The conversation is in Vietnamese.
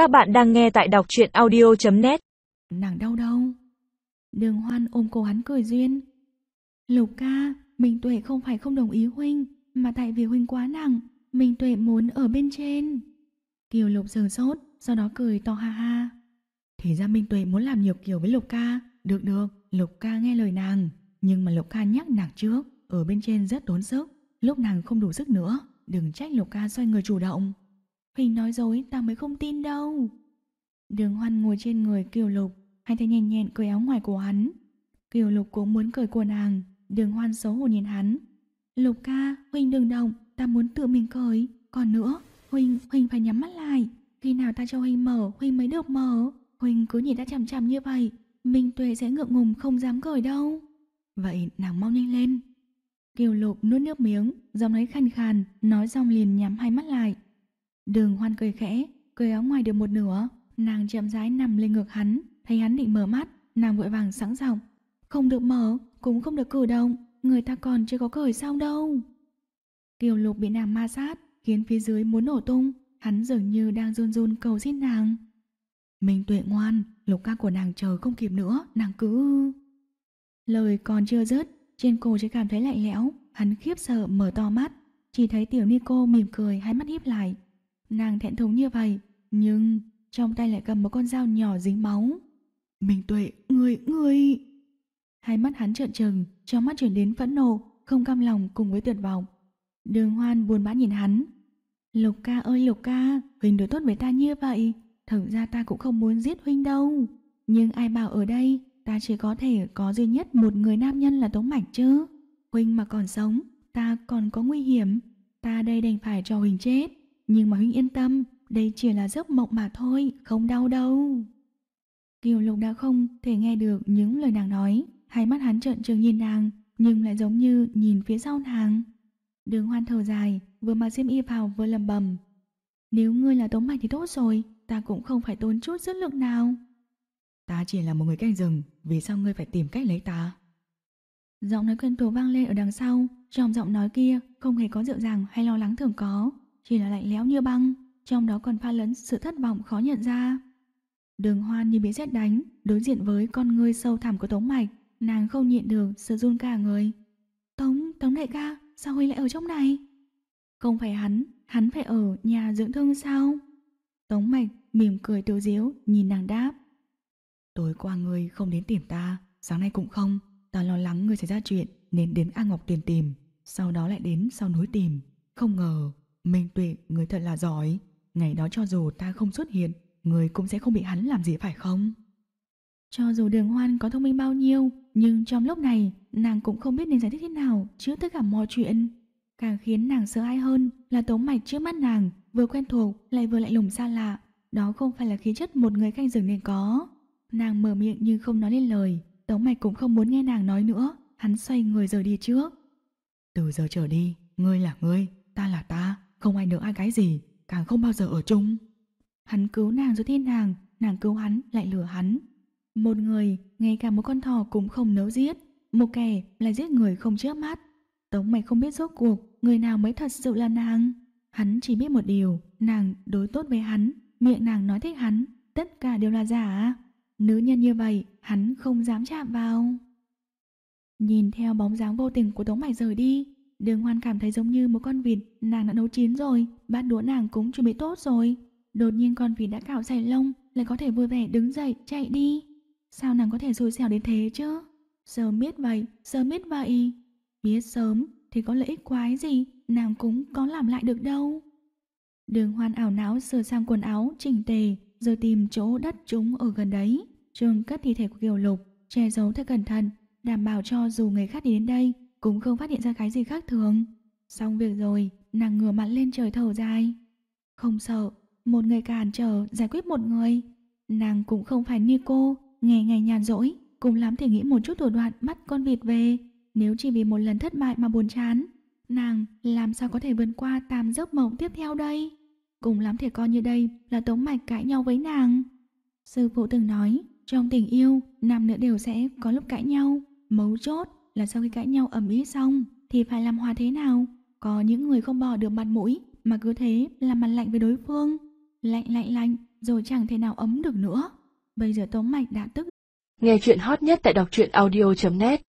Các bạn đang nghe tại đọc truyện audio.net Nàng đau đâu? Đường hoan ôm cô hắn cười duyên. Lục ca, Minh Tuệ không phải không đồng ý huynh, mà tại vì huynh quá nặng, Minh Tuệ muốn ở bên trên. Kiều Lục sờ sốt, sau đó cười to ha ha. Thì ra Minh Tuệ muốn làm nhiều kiểu với Lục ca, được được, Lục ca nghe lời nàng. Nhưng mà Lục ca nhắc nàng trước, ở bên trên rất tốn sức, lúc nàng không đủ sức nữa, đừng trách Lục ca xoay người chủ động hình nói dối ta mới không tin đâu. Đường hoan ngồi trên người Kiều Lục, hai tay nhẹn nhẹn cởi áo ngoài của hắn. Kiều Lục cũng muốn cởi của nàng, đường hoan xấu hổ nhìn hắn. Lục ca, Huỳnh đừng động, ta muốn tự mình cởi. Còn nữa, Huỳnh, Huỳnh phải nhắm mắt lại. Khi nào ta cho Huỳnh mở, Huỳnh mới được mở. Huỳnh cứ nhìn ta chằm chằm như vậy, Minh Tuệ sẽ ngượng ngùng không dám cởi đâu. Vậy nàng mau nhanh lên. Kiều Lục nuốt nước miếng, giọng nói khàn khàn, nói xong liền nhắm hai mắt lại. Đường hoan cười khẽ, cười áo ngoài được một nửa, nàng chậm rãi nằm lên ngực hắn, thấy hắn định mở mắt, nàng vội vàng sẵn giọng, không được mở, cũng không được cử động, người ta còn chưa có cởi xong đâu. Kiều lục bị nàng ma sát, khiến phía dưới muốn nổ tung, hắn dường như đang run run cầu xin nàng. mình tuệ ngoan, lục ca của nàng chờ không kịp nữa, nàng cứ... Lời còn chưa dứt, trên cổ chỉ cảm thấy lạnh lẽo, hắn khiếp sợ mở to mắt, chỉ thấy tiểu Nico mỉm cười hai mắt híp lại, Nàng thẹn thùng như vậy, nhưng trong tay lại cầm một con dao nhỏ dính máu. Minh Tuệ, người, người... Hai mắt hắn trợn trừng, trong mắt chuyển đến phẫn nộ, không cam lòng cùng với tuyệt vọng. Đường hoan buồn bã nhìn hắn. Lục ca ơi Lục ca, Huynh đối tốt với ta như vậy. thật ra ta cũng không muốn giết Huynh đâu. Nhưng ai bảo ở đây, ta chỉ có thể có duy nhất một người nam nhân là Tống Mạch chứ. Huynh mà còn sống, ta còn có nguy hiểm. Ta đây đành phải cho Huynh chết. Nhưng mà Huynh yên tâm, đây chỉ là giấc mộng mà thôi, không đau đâu. Kiều Lục đã không thể nghe được những lời nàng nói, hai mắt hắn trợn trừng nhìn nàng, nhưng lại giống như nhìn phía sau nàng. Đường hoan thở dài, vừa mặc xiêm y vào vừa lầm bầm. Nếu ngươi là tống mạch thì tốt rồi, ta cũng không phải tốn chút sức lực nào. Ta chỉ là một người canh rừng, vì sao ngươi phải tìm cách lấy ta? Giọng nói quen thuộc vang lên ở đằng sau, trong giọng nói kia không hề có dịu dàng hay lo lắng thường có, chỉ là lạnh lẽo như băng, trong đó còn pha lẫn sự thất vọng khó nhận ra. Đường hoan như bị xét đánh, đối diện với con ngươi sâu thẳm của Tống Mạch, nàng không nhịn được sự run cả người. Tống, Tống đại ca, sao huynh lại ở trong này? Không phải hắn, hắn phải ở nhà dưỡng thương sao? Tống Mạch mỉm cười tiêu diếu nhìn nàng đáp. Tối qua ngươi không đến tìm ta, sáng nay cũng không, ta lo lắng ngươi xảy ra chuyện nên đến A Ngọc tiền tìm, sau đó lại đến sau núi tìm. Không ngờ Minh Tuệ, người thật là giỏi. Ngày đó cho dù ta không xuất hiện, người cũng sẽ không bị hắn làm gì phải không? Cho dù đường hoan có thông minh bao nhiêu, nhưng trong lúc này, nàng cũng không biết nên giải thích thế nào trước tất cả mọi chuyện. Càng khiến nàng sợ hãi hơn là tống mạch trước mắt nàng, vừa quen thuộc lại vừa lạnh lùng xa lạ. Đó không phải là khí chất một người canh rừng nên có. Nàng mở miệng nhưng không nói lên lời, tống mạch cũng không muốn nghe nàng nói nữa, hắn xoay người rời đi trước. Từ giờ trở đi, ngươi là ngươi, ta là ta, không ai nợ ai cái gì, càng không bao giờ ở chung. Hắn cứu nàng rồi thiên nàng, nàng cứu hắn lại lừa hắn. Một người, ngay cả một con thỏ cũng không nỡ giết, một kẻ lại giết người không trước mắt. Tống mày không biết rốt cuộc, người nào mới thật sự là nàng. Hắn chỉ biết một điều, nàng đối tốt với hắn, miệng nàng nói thích hắn, tất cả đều là giả. Nữ nhân như vậy, hắn không dám chạm vào. Nhìn theo bóng dáng vô tình của Tống Mạch rời đi, Đường Hoan cảm thấy giống như một con vịt, nàng đã nấu chín rồi, bát đũa nàng cũng chuẩn bị tốt rồi. Đột nhiên con vịt đã cạo sạch lông, lại có thể vui vẻ đứng dậy, chạy đi. Sao nàng có thể xui xẻo đến thế chứ? Sớm biết vậy, sớm biết vậy. Biết sớm thì có lợi ích quái gì, nàng cũng có làm lại được đâu. Đường Hoan ảo não sửa sang quần áo, chỉnh tề, rồi tìm chỗ đất trúng ở gần đấy. Trường cất thi thể của Kiều Lục, che giấu thật cẩn thận, đảm bảo cho dù người khác đi đến đây cũng không phát hiện ra cái gì khác thường. Xong việc rồi, nàng ngửa mặt lên trời thở dài. Không sợ, một người cản trở giải quyết một người. Nàng cũng không phải như cô, ngày ngày nhàn rỗi, cùng lắm thì nghĩ một chút thủ đoạn bắt con vịt về. Nếu chỉ vì một lần thất bại mà buồn chán, nàng làm sao có thể vượt qua tam giấc mộng tiếp theo đây? Cùng lắm thì coi như đây là tống mạch cãi nhau với nàng. Sư phụ từng nói, trong tình yêu, nam nữ đều sẽ có lúc cãi nhau. Mấu chốt là sau khi cãi nhau ầm ĩ xong thì phải làm hòa thế nào? Có những người không bỏ được mặt mũi mà cứ thế làm mặt lạnh với đối phương. Lạnh lạnh lạnh, rồi chẳng thể nào ấm được nữa. Bây giờ Tống Mạch đã tức. Nghe chuyện hot nhất tại đọc truyện audio.net